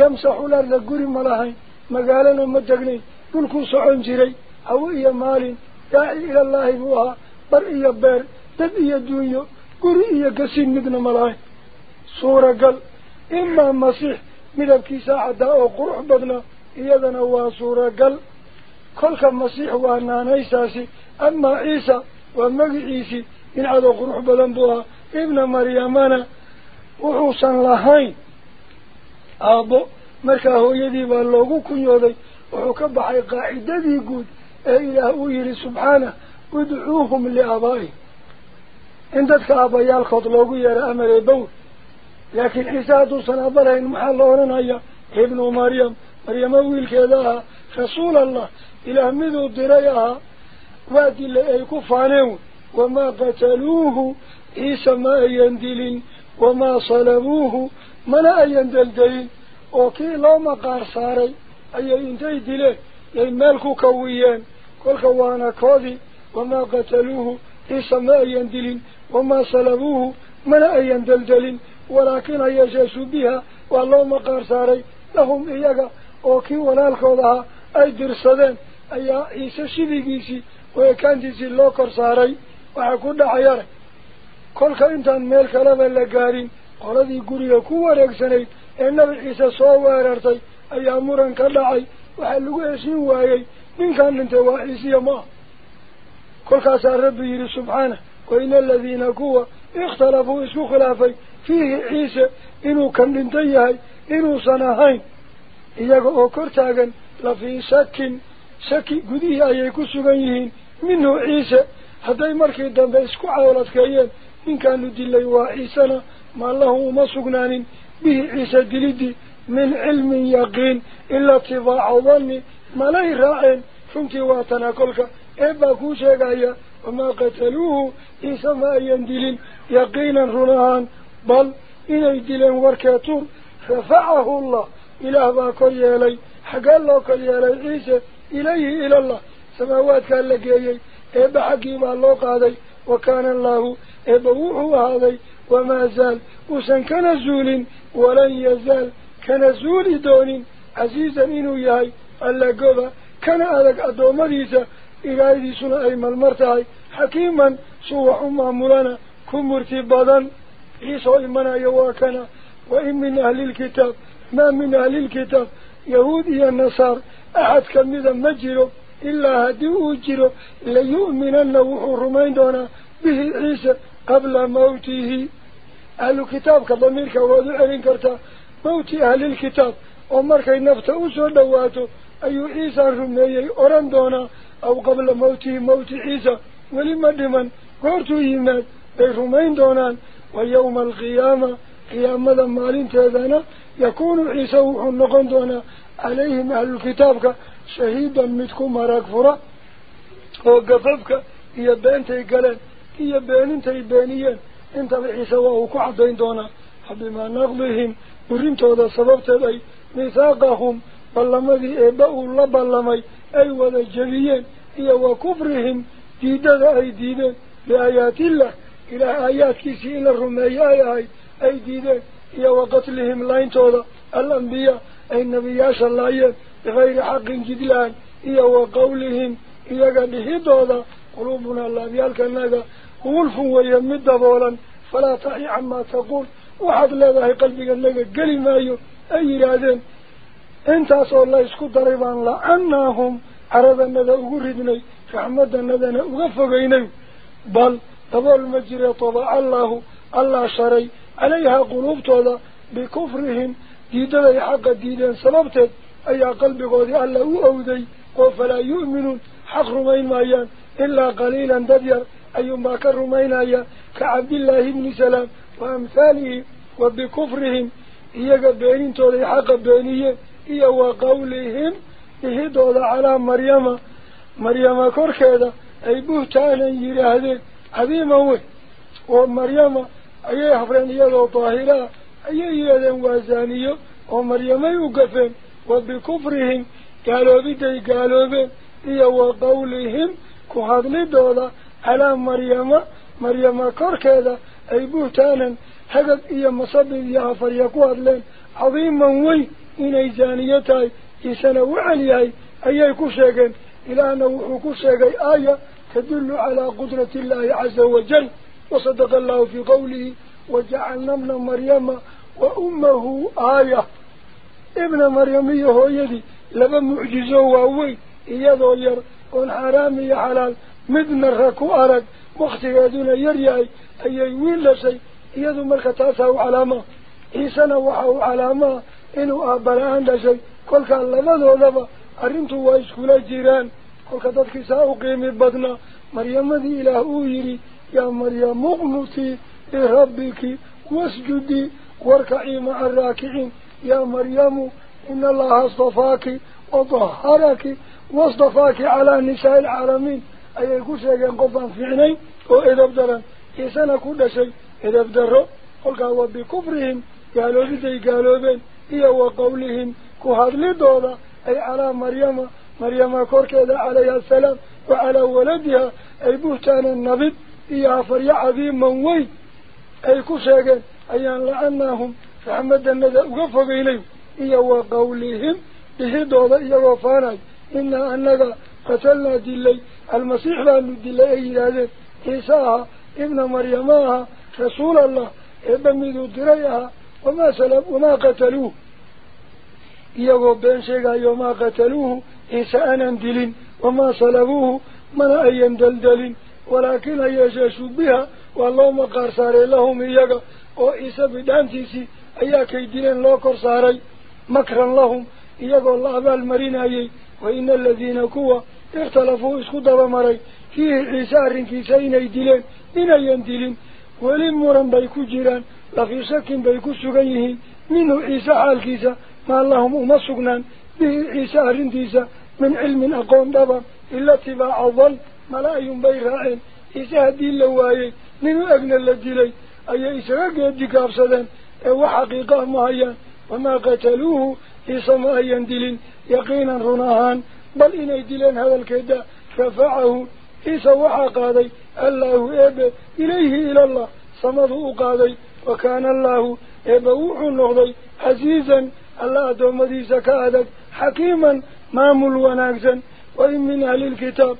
يمسحو لارد قريم لهين مقالن ومدقنين بلكو سعون جري. أو اي مالين داعي إلى الله بوها بر اي بير تد اي دونيو قري اي قسين مدن ملاهين imaa masiix midabkiisaa caddaa oo qurux badna iyadana waa suuragal kolka masiix waa naanaysaasi amaa ciisa waa magiciisii dhincadoo qurux badan buu ahaa ibna maryamana wuxuusan lahayn aabbo markaa hooyadii baa loogu kunyooday wuxuu ka baxay qaacidadii guud ee ilaah uu yidhi subxaanah udcuuhum liaabaa'ihim in dadka aabbayaalkood loogu yeero amaree bowl لكن عيسى صلى الله عليه وسلم ابن مريم مريم أول كذا رسول الله إلى منذ دريها وادي اللي كفانه وما قتلوه عيسى ما يندل وما صلبوه من يندل دين وكي لو مقار ساري أي إنتي دليه أي ملك كويان كل كوانا كوذي وما قتلوه عيسى ما يندل وما صلبوه من يندل دليه iyaga oo kii walaalkood ahaa ay dirsadeen ayaa ciise shibigiisii oo ekaantiisii loo kor saaray waxaa ku dhacay arag kolka intaan meel kaleba la gaarin qoladii guriga ku wareegsanayd ee nabi ciise soo weerartay ayaa muran ka dhacay waxaa lagu heshin waayey ninkan dhintay waa ciisiya ma ah kolkaasaa rabbi yidhi subxaanah waina aladiina kuwa ikhtalafuu isku khilaafay yahay inuusan ahayn iyaga oo kor taagan lafii shakin shaki gudihii ayay ku sugan yihiin minhu ciise hadday markii dambe isku cawladkeeyeen ninkaanu dilay waa ciisena maa lahu uma sugnaanin bihi ciise dilidii min cilmin yaqiin ilaa tibaaca danni malay raaceen runtii waa tanaa kolka eebbaa kuu sheegaya wamaa qataluuhu ciise ma ayan dilin yaqiinan run ahaan بل إن يدلين وركاتون رفعه الله. إلى ذاك اليالي حق الله كاليالي عيسى إليه إلى الله. سماوات كان لقيا إبا إيه حقيم الله قادي وكان الله. إيه إبا وحو هذي. وما زال. وسن كنزول ولن يزال. كنزول دون عزيزا إنو يهي. ألا قبا كان ألك أدوم ريسا. إلى ريسنا أيما المرتعي حكيما سوح مامورانا كم مرتبادا عيسى إمنا يواكنا وإن من أهل الكتاب ما من أهل الكتاب يهودي النصار أحد كمذا مجره إلا هديه جره ليؤمن النوح الرمين دونا به عيسى قبل موته. أهل الكتاب كضمير كواد العلم موت أهل الكتاب أمرك النفط أسوى دواته أي عيسى الرمين أران دونا أو قبل موته موت عيسى ولما دمان قرتوا إيمان بالرمين دونان wa yawma alqiyaama qiyaamada maalinteedana يكون عيسى وحنقون دونا عليهم أهل الكتاب شهيدا متكم مراك فرا وقففك هي بانتي قلن هي بانتي بانيا انت بعيسى وهو كعبين دونا بما نغضهم برنتو ذا سببت أي ميثاقهم بلمذي إباءوا الله بلمي أي وذا جميعين هي وكفرهم ديدا أي ديدا بآيات الله إلى آيات كيسي إلى الرمي أي أي ديدا هي وقتلهم لاين توضا الأنبياء أي النبياش الله بغير حق جدلان. هي وقولهم هي قد توضا قلوبنا الله بيالك الناقة. غلف ويمد بولا. فلا تعي عما تقول. waxaad leedahay qalbiga naga geli maayo ay yidhaahdeen intaasoo la isku daray baan la-annaahum caradanada ugu ridnay raxmadanadana uga fogeynay bal تظل مجرى طبع الله الله شري عليها قلوب طبع بكفرهم ديدان حق الدين سببت أي قلب قد ألاو أودي وفلا يؤمنون. حق رمين مايان إلا قليلا دبير. أيما كرمين أيا كعبد الله بن سلام وأمثاله وبكفرهم. إيقا بينين تولي حق بينية هي وقولهم إهدوا على مريم. مريم كوركيدا أي بوتانا يرهدي أي عظيمة وي ومريم أي حفرين يدو طاهرة أي يدن وزانية ومريم يوقفين وبكفرهم قالوا بدي قالوا بي إيا وقولهم كهذني دولا على مريم مريم كوركيدا أي بهتانا هقد إيا مصبب يا فريقوا أدلين عظيما وي إني زانيتاي إسانا وعليهاي أي كشيغن إلى أنه كشيغي آية. تدل على قدرة الله عز وجل وصدق الله في قوله وجعلنا ابن مريم وأمه آية. ابن مريم هو يدي لما معجزة وهوي قل حرامي يا حلال مدن الركو أرد مختي دون يريعي أي يوين لسي يدو ملك تاسه علامة إيسان وحاو ما، إنو أبرا عند شيء قل كان لما ذو ذبا أرنتوا وإشكولا جيران. قولك ذلك ساقيم بدنا مريم ذي إله يري يا مريم مغنطي لربك واسجدي واركعي مع الراكعين يا مريم إن الله اصطفاك وطهرك واصطفاك على نساء العالمين أي يكون سيكون قبا في عيني وإذا بدلا يسانا كل شيء إذا بدره قل هو بكفرهم قالوا بدي قالوا بين إيه وقولهم كهار لدولة أي على مريم مريم كورك عليها السلام وعلى ولدها. أي بوهتان النبي إيا فريع عظيم منوي أي كساقا أي أن لعناهم. فحمد النذى أقفق إليه. إيا وقولهم إيه بهدوضة إيا وفانا إنا أنك قتلنا دلي المسيح لا لأنه دلي إيه إيساء ابن مريمها رسول الله. إبن ميدو دريها. وما سلب وما قتلوه. إيا وبين شيقا يوما قتلوه. إيسا أنا دلين وما سلبوه من أي دلدل؟ ولكن يشاشوا بها؟ والله ما قرصار لهم إياك. وإيسا بدانتيسي أياك يدلين لو قرصاري مكرا لهم. إياك الله بالمرين أيي وإن الذين كوا اختلفوا اسكو دبا فيه عيسى رنكيسا إنا يدلين inayan dilin weli muran bay ku jiraan lafii shakin bay ku sugan yihiin minhu ciise xaalkiisa به بعيسى رنديسة من علم أقوم دبا إلا تبا أظل ملايين بيغاين إيسى هدي اللواي من أبن الذي لي أي إيسى قد قابسدا أو حقيقة مهيا وما قتلوه إيسى مهيا دلين يقينا رناهان. بل إن دلين هذا الكيدا كفعه. إيسى وحقاضي الله إبا إليه إلى الله. صمده قاضي. وكان الله إبا وحن نغضي. عزيزا. الله دوم ديسك أدك حكيما مامل وناكزا وإن من أهل الكتاب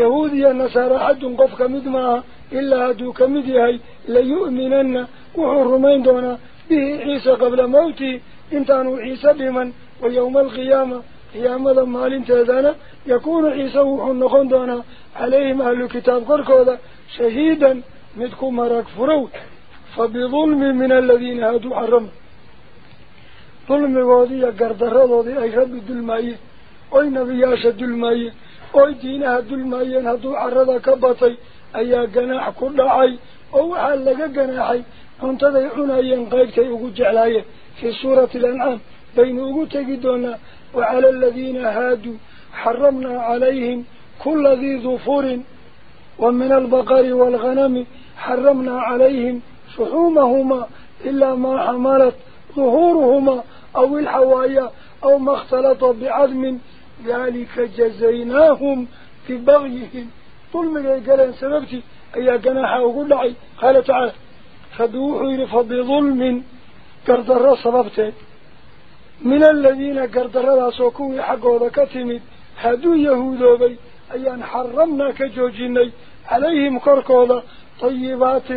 يهودي النصارى حد قفك مدماها إلا هدو كمديهي ليؤمنن. وحو الرمين دونا. به عيسى قبل موتي. انتانوا عيسى بمن؟ ويوم القيامة. قيامة مال تهدانا يكون عيسى وحو النقون دونا. عليهم أهل الكتاب كركودا شهيدا. مدكم مراك فرو فبظلم من الذين هادوا حرم ظلم وادي قردر وادي أي رب دل ماي أي نبي ياش دل ماي أي دينها دل ماي هذو عرضا كبطي أي جناح كل عي أو علق جناحي أنت ذيحنا ينقيك يوجع لاي في صورة الأنعام بين وجودنا وعلى الذين هادوا حرمنا عليهم كل ذي ظفور ومن البقر والغنم حرمنا عليهم شحومهما إلا ما حملت ظهورهما. أو الحوايا أو ما اختلط بعظم ذلك جزيناهم في بغيهم. طول من يقلن سببتي أي جناحة وقل لعي قال تعالى فدوحوا لفض ظلم كردر سببتي. من الذين كردر سوكو حق وذكتمد هدو يهودوبي أي أن حرمنا كجوجيني عليهم كركولا طيبات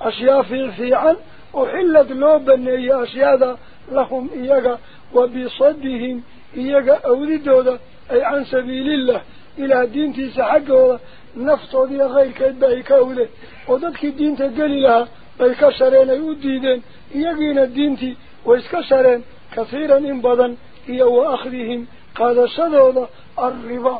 أشياء في فيعا وحلت لوبني أشياء ذا sabiilillah ilaah diintiisa xaggooda naftoodiiyo kayrkeedba ay ka awdeen oo dadkii diinta geli lahaa bay ka shareen ay u diideen iyagiina diintii way iska shareen kathiiran in badan iyo wa akhdihim qaadashadooda arriba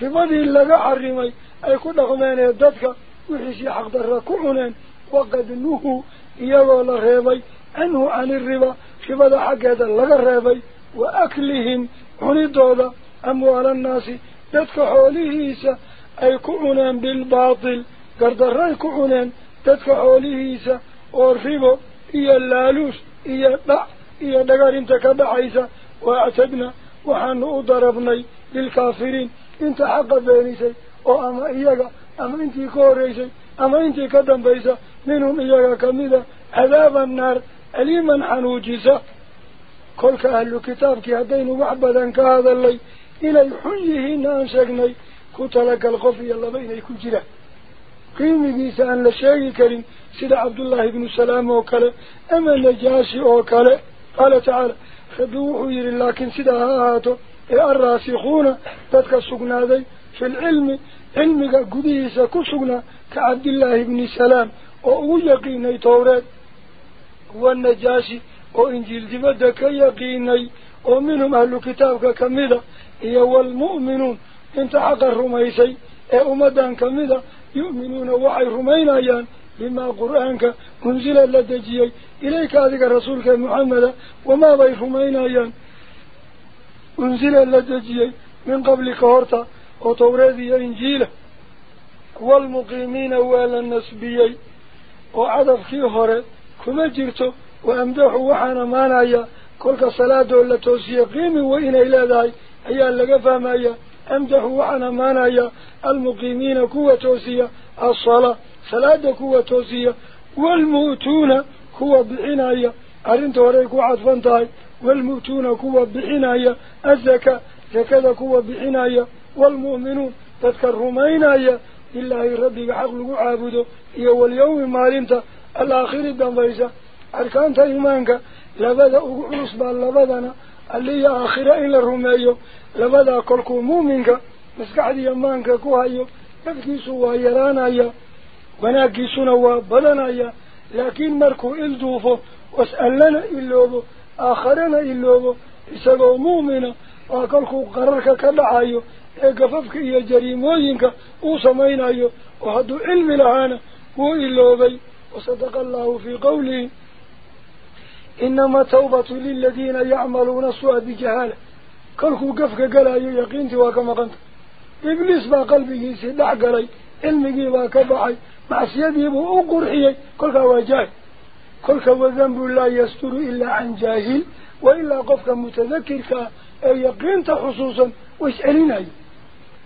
ribadii laga xarimay ay ku dhaqmeenee dadka wixiisii xaqdarra ku cuneen waqad nuhuu iyagoo la reebay canhu cani riba كبدا حق هذا لغربي وأكلهم عندوضة أموال الناس تدفعوا ليهيسا أي كعنان بالباطل قردر أي كعنان تدفعوا ليهيسا وارفبوا إيا اللالوس إيا باع إيا دقار انتك بعيسا وأعتدنا وحن ضربني للكافرين إنت حق بينيسي أو أما إياك أما إنتي كوريسي أما انت كدن بيسا منهم إياك كميدا عذاب النار أليمن عنو جزا كل كأهل كتابك هدين وعبدا كهذا اللي إلى الحنجه نانشقني كتلك الغفية اللي بيني كجرة قيم بيسا أن الشيء كريم. سيد عبد الله بن السلام وكلا أما النجاشي وكلا قال تعالى خدوحوا يري لكن سيد هاتو إيه الراسخون تدك السقنا ذي. في العلم علمك قديسة كسقنا كعبد الله بن السلام وهو يقيني توريد والنجاشي وإنجيل دمدك يقيني ومنهم أهل كتابك كميدا إيه والمؤمنون انتحق الرميسي إيه أمدان كميدا يؤمنون وعي رمينيان بما قرآنك منزل لدجيي إليك هذا رسولك محمد وما بي رمينيان. منزل لدجيي من قبل كهورتا وطوريدي إنجيلة والمقيمين والنسبيي وعدف كيهورت كما جرتو وأمدحو وحنا مانا يا. كلك صلاة ولا توسية. قيم وإن إلى ذاي. هيا لقفا مايا أمدحو وحانا مانا يا. المقيمين كوة توسية. الصلاة. صلاة كوة توسية. والموتون كوة بعناية أنت وريكو عطفان تاي والموتون كوة بعناية الزكا لكذا كوة بعناية والمؤمنون تذكر رمينا يا. إلا إن ربك حقلك عابده يا واليوم مالينتا الآخر الدنبيسة أركان تيمانك لبدا أقعوص باللبدانا اللي آخر إلا الرمي لبدا قلكو مومنك مسكحد يمانك كوهي نفكيسوا ويرانايا وناكيسوا بدنايا لكن مركو إلدوفو. واسألنا إلوبو. آخرنا إلوبو. إساقو مومنا وقلكو قررك كالعايو إقففك إيا جريموينك. أوسمينايو وهدو علم لهانا. هو إلوبي. وصدق الله في قوله إنما توبة للذين يعملون سوء بجهالة. كالكو قفك قال أيو يقينت وكما قنت إبليس ما قلبي يسي لح قلي علمي ما كبعي مع سيدي بو أقرحي كالكا وجاه كالكا وذنب لا يستر إلا عن جاهل وإلا قفك متذكرك أي يقينت خصوصا واسألين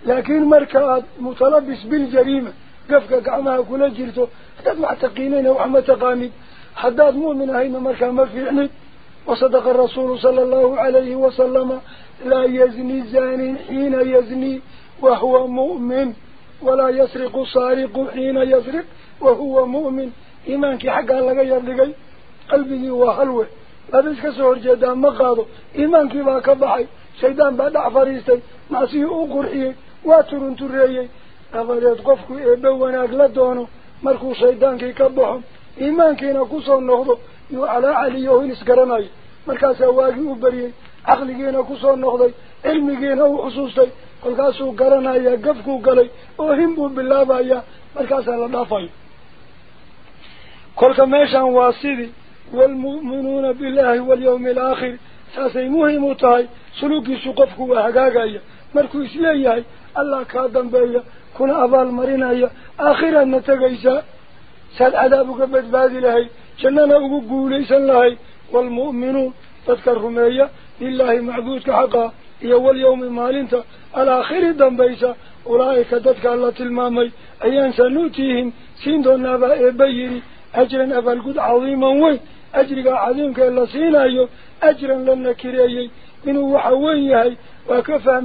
لكن مركات متلبس بالجريمة. قفك قعمها كل جرتو حداد معتقينين وعما تقامين حداد مؤمن هاي ممركا ما في عنيد وصدق الرسول صلى الله عليه وسلم لا يزني زاني حين يزني وهو مؤمن. ولا يسرق صارق حين يسرق وهو مؤمن. إيمانك حقا لك يردقي قلبه وهلوه لابسك سعر جدام مقاضو إيمانك باكبحي. شيدان بعد عفريستي معسيه أقرحيه. واترون تريهيه. Dabadeed qofku eebbe wanaag la doono markuu shaydaankii ka baxo iimaankiina kusoo noqdo yuu calaa caliyo in isgaranayo markaasaa waagii u beriyey caqligiina kusoo noqday cilmigiina uu xusuustay kolkaasuu garanayaa gafkuu galay oo hin buu bilaabayaa markaasaa la dhaafayo كل كميشان واصدي والمؤمنون بالله واليوم الآخر كنا أبال مرينايا آخرا نتقيسا ساد عذابك بدبادي لهي. جنانا أقول؟ ليسا لهي. والمؤمنون تذكر رمية لله معبودك حقا. يو اليوم مالنتا الآخر دنبيسا أولئك دتك الله تلمامي. أيان سنوتيهم. سيندون أبا إبيري. أجرا أبا القد عظيما وين؟ أجرك عظيمك إلا سينايو. أجرا لنا كريي إنه وحويهي. وكفى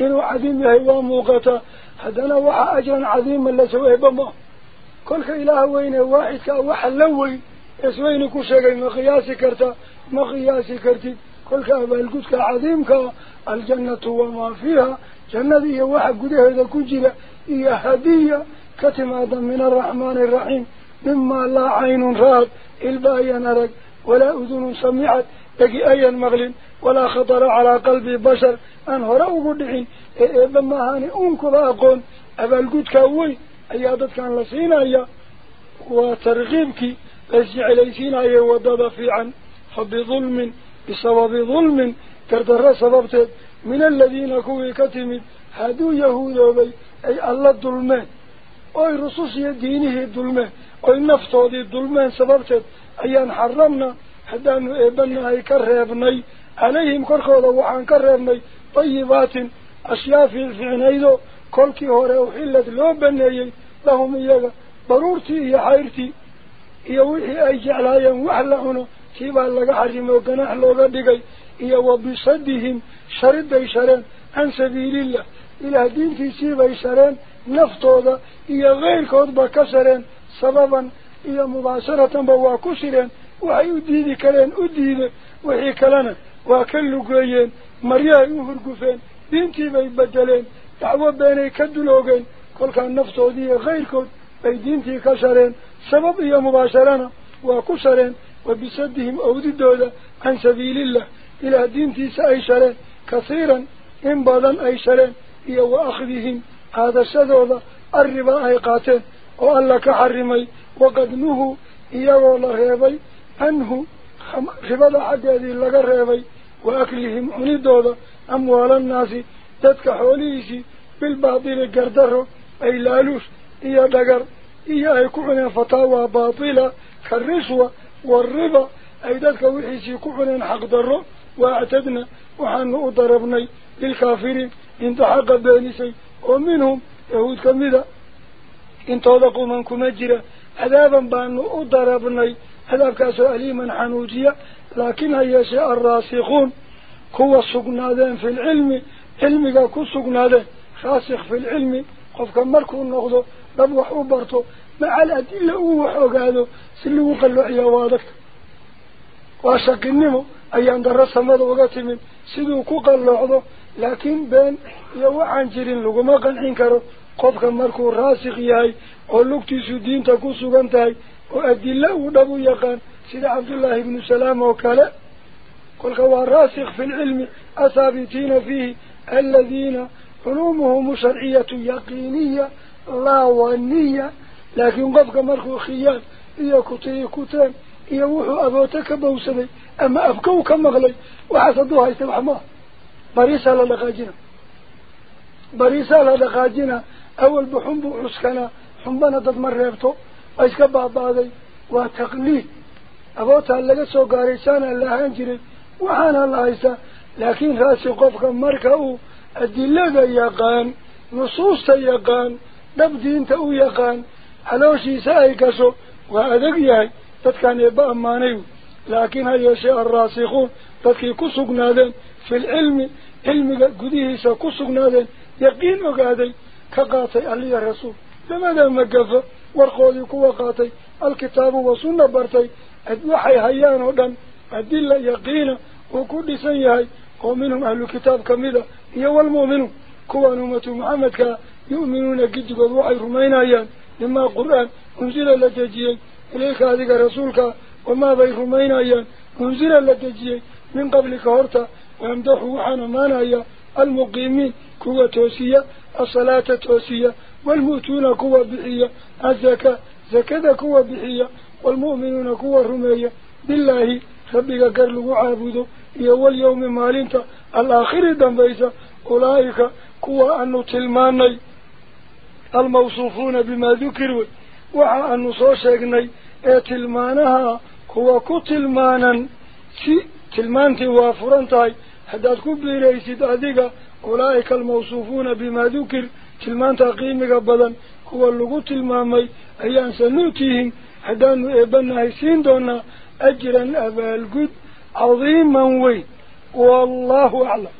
إنه عظيم يهي وموقتا حدنا وحا أجرا عظيما لسويه بما كلك إله وين واحد كأوحلوي إسوين كشغي مقياسي كرتا. مقياسي كرتي. كلك أبالقود كعظيمك الجنة وما فيها. جنة هي واحد قده هذا كجرة هي هدية كتمادا من الرحمن الرحيم. مما لا عين راد الباية نرق. ولا أذن سمعت. تقي أي مغل ولا خطر على قلب بشر. أن هرأوا قدحين بما هاني أنك أقول أبالقود كأوي أيادت كان لسينا أيا وترغيبك لسي عليسين أي ودد في عن فبظلم بسبب ظلم كردر سببت من الذين كوي كتمد هادو يهود بي أي الله الظلمان أي رسوسي دينه الظلمان أي دي الظلمان سببت. أيان حرمنا حدان إبنا أي كرهبني وحان كرهبني طيبات أشياء في الفعنيدو كل هوري وحلت لو بنيي لهم إياها ضرورتي هي حيرتي wax la cuno kiibaa laga xarimay oo ganax looga dhigay iyo wa bisadihim shariday shareen can sabiilillah ilaah diintiisiibay shareen naftooda iyo keyrkoodba ka shareen sababan iyo mubaasharatanba waa ku shireen waxay u diidi kareen u diide wixii kalena waa ka lugeeyeen maryahay u hurgufeen diintiibay bedeleen dacwo beenay ka duloogeen kolkaa naftoodii iyo keyrkood bay diintii ka shareen سبب إيا مباشرنا وكسرين وبسدهم أوددودا عن سبيل الله إلى دين تيسا أي شرين كثيرا إن بعضا أي شرين إيا وأخذهم هذا الشدودا الربا أي قاتل وألا كحرمي وقد نهو إيا والله ريبي أنه ربا حق هذه اللغة ريبي وأكلهم عندودا أموال الناس تدك حوليسي بالباطل قردره أي لالوش إيا دقر إياه يكون فتاوى باطلة كالرشوة والربا أي ذلك وحيسي كعنا حق ضره وأعتدنا وحن أضربني للكافرين انت حق بانسي ومنهم يهود كمذا انت وضقوا من كمجرة عذابا بأنه أضربني عذاب كاسو أليما حنوجيا لكن هي شيء الراسخون قوة سقنادين في العلم علم قاكو سقنادين. خاسخ في العلم قف كماركو النغضو لابو حبرتو مع الأدلة ووحو قادو سلو قلو عيوادك واشاق النمو أيان درس ماذا وقاتمين سلو قو قلو عضو. لكن بين يوعى عن جيرين لغو ما قن حنكرو قف كماركو راسخي هاي قلوك تيسو دين تاكو سقنتاي. وأدلة ودبو يقان. Sida cabdullaahi ibnu salaam oo kale kolka waa raasikh fi lcilmi athaabitiina fiihi aladiina culuumuhum sharciyatu yaqiiniya لا ونية لكن قفك مركو خيان إيا كتي كتان إيا وحو أبوتك بوسني أما أبكوك مغلي وحسدوها يستبح ما بريسة للقاجنا بريسة للقاجنا أول بحنبو عسكنا حنبنا تدمر ريبتو أيسك بابادي وتقليد أبوتا اللقاء سوقاري سانا الله أنجري وحانا الله إيسا لكن راسي قفقا مركاو الدلاء يقان نصوصة يقان نبدين تأو يقان. حلوشي سايكا سو وعدك ياي تتكان يبا أمانيو. لكن هاي الشيء الراسخون تتكي كسقنا ذن في العلم علم قديه سكسقنا ذن يقين وقادي كقاطي علي الرسول. لماذا مقفة ورقودي كوا قاطي الكتاب وصنة برتي. Yaqiina uu ku dhisan yahay oo minhum ahlu kitaab kamida iyo walmu'minuun kuwaan ummatu maxamedkaa يؤمنون قد قد وحي رمينايان لما قرآن انزل لتجيي إليك هذه رسولك وما بي رمينايان انزل لتجيي من قبلك هرتا ويمدحوا وحانا مانايا المقيمين كوة توسية الصلاة توسية والمؤتون كوا بحية الزكاة زكاة كوا بحية والمؤمنون كوا رمية بالله ربك كرلو عابدو يو اليوم مالنت الآخر دنبيسة أولئك كوا أنو تلماني الموصوفون بما ذكروا وعا أنو صوشيقني kuwa ku tilmaanan si tilmaantii waa furan tahay haddaad ku biiraysid adiga ulaa'ika almawsuufuuna bimaa dukir tilmaanta qiimiga badan kuwa lagu tilmaamay ayaan sanuutihim هدانو إبن هايسين دونا أجرا أبا القد عظيما وي. والله أعلم.